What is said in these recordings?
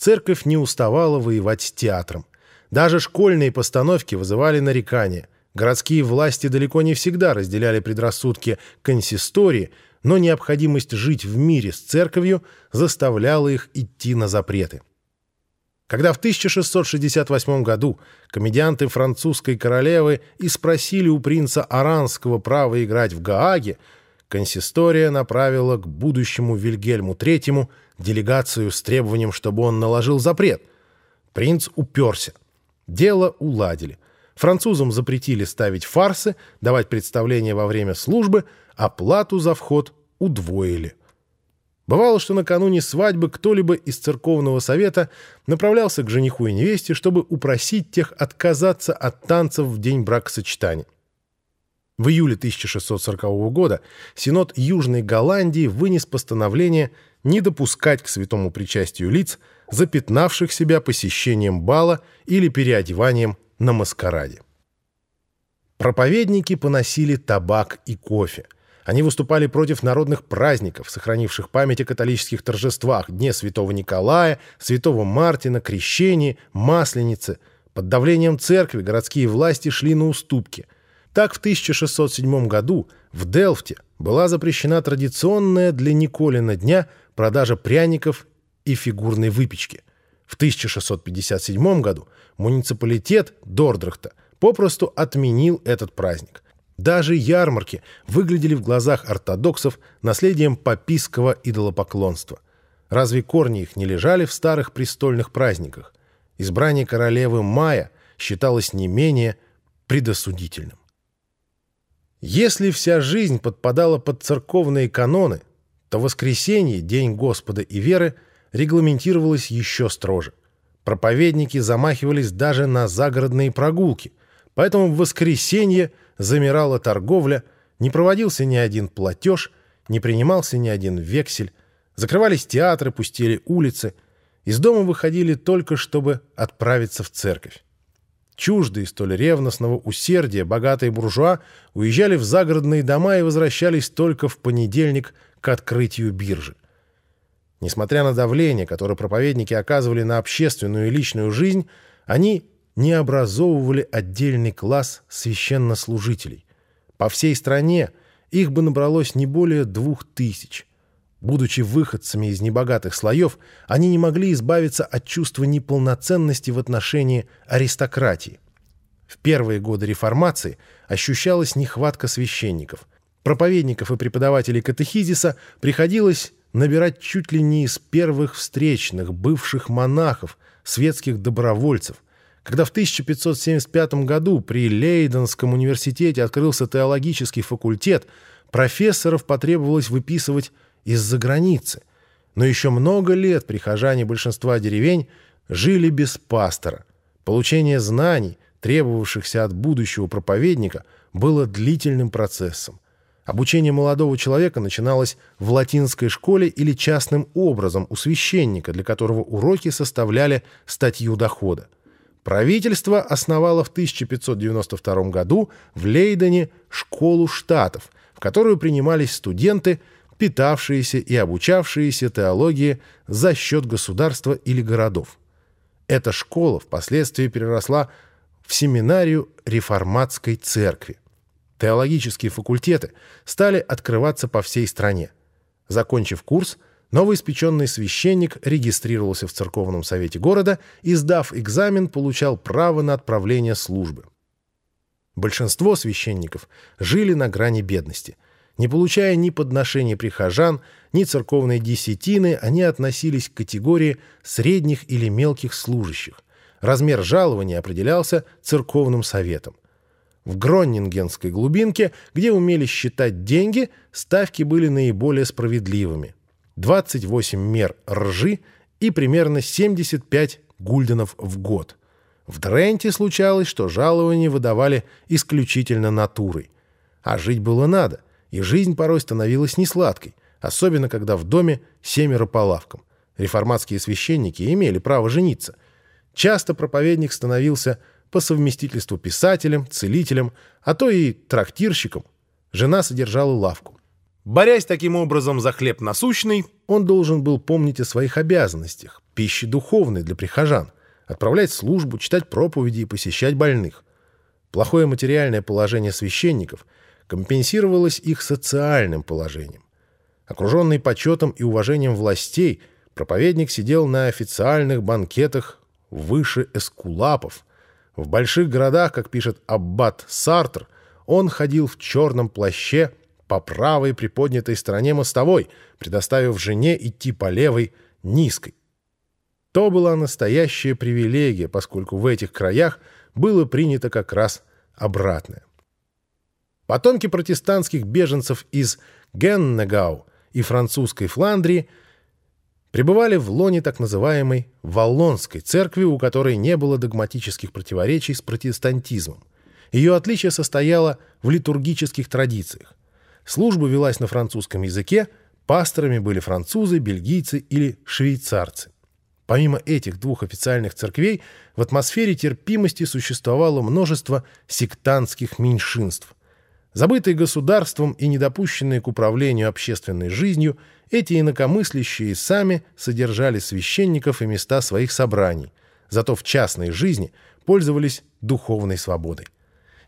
церковь не уставала воевать с театром. Даже школьные постановки вызывали нарекания. Городские власти далеко не всегда разделяли предрассудки консистории, но необходимость жить в мире с церковью заставляла их идти на запреты. Когда в 1668 году комедианты французской королевы и спросили у принца Аранского право играть в Гааге, консистория направила к будущему Вильгельму III делегацию с требованием, чтобы он наложил запрет. Принц уперся. Дело уладили. Французам запретили ставить фарсы, давать представления во время службы, а плату за вход удвоили. Бывало, что накануне свадьбы кто-либо из церковного совета направлялся к жениху и невесте, чтобы упросить тех отказаться от танцев в день бракосочетания. В июле 1640 года Синод Южной Голландии вынес постановление не допускать к святому причастию лиц, запятнавших себя посещением бала или переодеванием на маскараде. Проповедники поносили табак и кофе – они выступали против народных праздников, сохранивших память о католических торжествах, Дне Святого Николая, Святого Мартина, Крещении, Масленице. Под давлением церкви городские власти шли на уступки. Так в 1607 году в Делфте была запрещена традиционная для Николина дня продажа пряников и фигурной выпечки. В 1657 году муниципалитет Дордрахта попросту отменил этот праздник – даже ярмарки выглядели в глазах ортодоксов наследием папистского идолопоклонства. Разве корни их не лежали в старых престольных праздниках? Избрание королевы Мая считалось не менее предосудительным. Если вся жизнь подпадала под церковные каноны, то воскресенье, День Господа и веры, регламентировалось еще строже. Проповедники замахивались даже на загородные прогулки, поэтому в воскресенье – замирала торговля, не проводился ни один платеж, не принимался ни один вексель, закрывались театры, пустили улицы, из дома выходили только, чтобы отправиться в церковь. Чуждые столь ревностного усердия богатые буржуа уезжали в загородные дома и возвращались только в понедельник к открытию биржи. Несмотря на давление, которое проповедники оказывали на общественную и личную жизнь, они не образовывали отдельный класс священнослужителей. По всей стране их бы набралось не более двух тысяч. Будучи выходцами из небогатых слоев, они не могли избавиться от чувства неполноценности в отношении аристократии. В первые годы реформации ощущалась нехватка священников. Проповедников и преподавателей катехизиса приходилось набирать чуть ли не из первых встречных бывших монахов, светских добровольцев – когда в 1575 году при Лейденском университете открылся теологический факультет, профессоров потребовалось выписывать из-за границы. Но еще много лет прихожане большинства деревень жили без пастора. Получение знаний, требовавшихся от будущего проповедника, было длительным процессом. Обучение молодого человека начиналось в латинской школе или частным образом у священника, для которого уроки составляли статью дохода. Правительство основало в 1592 году в Лейдене школу штатов, в которую принимались студенты, питавшиеся и обучавшиеся теологии за счет государства или городов. Эта школа впоследствии переросла в семинарию реформатской церкви. Теологические факультеты стали открываться по всей стране. Закончив курс – Новоиспеченный священник регистрировался в церковном совете города и, сдав экзамен, получал право на отправление службы. Большинство священников жили на грани бедности. Не получая ни подношений прихожан, ни церковной десятины, они относились к категории средних или мелких служащих. Размер жалования определялся церковным советом. В Гроннингенской глубинке, где умели считать деньги, ставки были наиболее справедливыми – 28 мер ржи и примерно 75 гульденов в год. В Дренте случалось, что жалования выдавали исключительно натурой. А жить было надо, и жизнь порой становилась несладкой, особенно когда в доме семеро по лавкам. Реформатские священники имели право жениться. Часто проповедник становился по совместительству писателем, целителем, а то и трактирщиком. Жена содержала лавку. Борясь таким образом за хлеб насущный, он должен был помнить о своих обязанностях, пище духовной для прихожан, отправлять службу, читать проповеди и посещать больных. Плохое материальное положение священников компенсировалось их социальным положением. Окруженный почетом и уважением властей, проповедник сидел на официальных банкетах выше эскулапов. В больших городах, как пишет Аббат Сартр, он ходил в черном плаще по правой приподнятой стороне мостовой, предоставив жене идти по левой, низкой. То была настоящая привилегия, поскольку в этих краях было принято как раз обратное. Потомки протестантских беженцев из Геннегау и французской Фландрии пребывали в лоне так называемой Валлонской церкви, у которой не было догматических противоречий с протестантизмом. Ее отличие состояло в литургических традициях. Служба велась на французском языке, пасторами были французы, бельгийцы или швейцарцы. Помимо этих двух официальных церквей, в атмосфере терпимости существовало множество сектантских меньшинств. Забытые государством и недопущенные к управлению общественной жизнью, эти инакомыслящие сами содержали священников и места своих собраний, зато в частной жизни пользовались духовной свободой.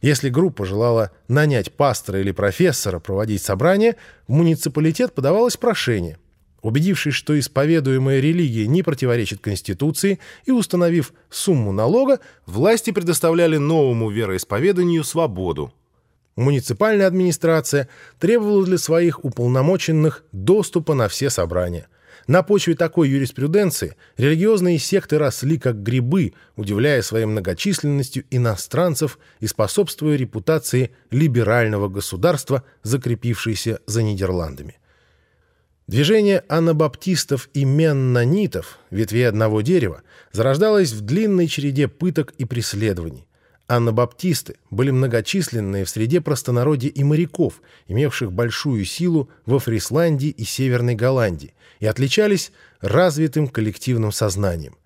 Если группа желала нанять пастора или профессора проводить собрание, в муниципалитет подавалось прошение. Убедившись, что исповедуемая религия не противоречит Конституции и установив сумму налога, власти предоставляли новому вероисповеданию свободу. Муниципальная администрация требовала для своих уполномоченных доступа на все собрания. На почве такой юриспруденции религиозные секты росли как грибы, удивляя своей многочисленностью иностранцев и способствуя репутации либерального государства, закрепившейся за Нидерландами. Движение анабаптистов и меннонитов, ветвей одного дерева, зарождалось в длинной череде пыток и преследований. Аннабаптисты были многочисленные в среде простонародья и моряков, имевших большую силу во Фрисландии и Северной Голландии, и отличались развитым коллективным сознанием.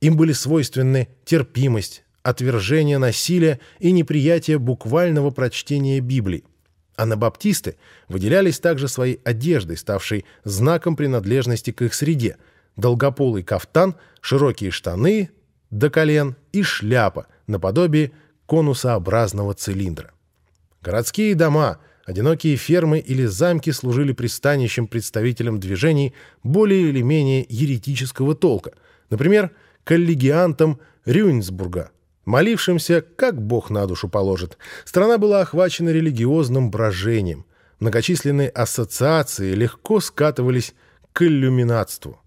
Им были свойственны терпимость, отвержение насилия и неприятие буквального прочтения Библии. Анабаптисты выделялись также своей одеждой, ставшей знаком принадлежности к их среде. Долгополый кафтан, широкие штаны до колен и шляпа, наподобие конусообразного цилиндра. Городские дома, одинокие фермы или замки служили пристанищем представителям движений более или менее еретического толка, например, коллегиантам Рюнсбурга, молившимся, как Бог на душу положит. Страна была охвачена религиозным брожением. Многочисленные ассоциации легко скатывались к иллюминатству.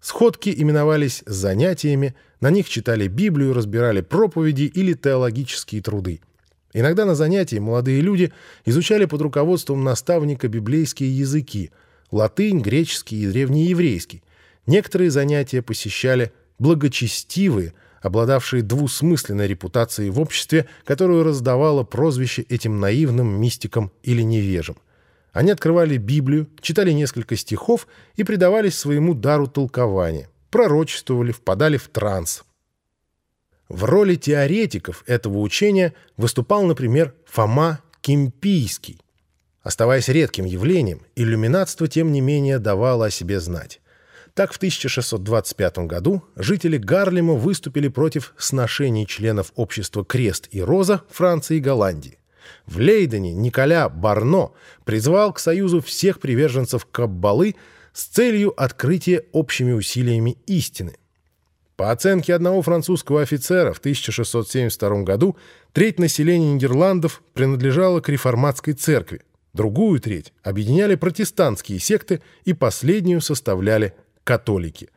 Сходки именовались занятиями, на них читали Библию, разбирали проповеди или теологические труды. Иногда на занятии молодые люди изучали под руководством наставника библейские языки – латынь, греческий и древнееврейский. Некоторые занятия посещали благочестивые, обладавшие двусмысленной репутацией в обществе, которую раздавало прозвище этим наивным мистикам или невежам – они открывали Библию, читали несколько стихов и предавались своему дару толкования, пророчествовали, впадали в транс. В роли теоретиков этого учения выступал, например, Фома Кимпийский. Оставаясь редким явлением, иллюминатство, тем не менее, давало о себе знать. Так в 1625 году жители Гарлема выступили против сношений членов общества «Крест и Роза» Франции и Голландии. В Лейдене Николя Барно призвал к союзу всех приверженцев Каббалы с целью открытия общими усилиями истины. По оценке одного французского офицера в 1672 году треть населения Нидерландов принадлежала к реформатской церкви, другую треть объединяли протестантские секты и последнюю составляли католики.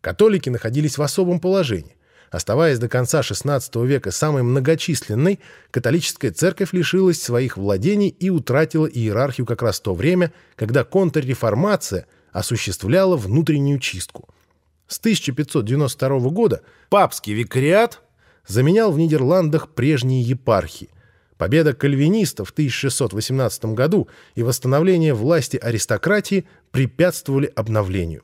Католики находились в особом положении. Оставаясь до конца XVI века самой многочисленной, католическая церковь лишилась своих владений и утратила иерархию как раз в то время, когда контрреформация осуществляла внутреннюю чистку. С 1592 года папский викариат заменял в Нидерландах прежние епархии. Победа кальвинистов в 1618 году и восстановление власти аристократии препятствовали обновлению.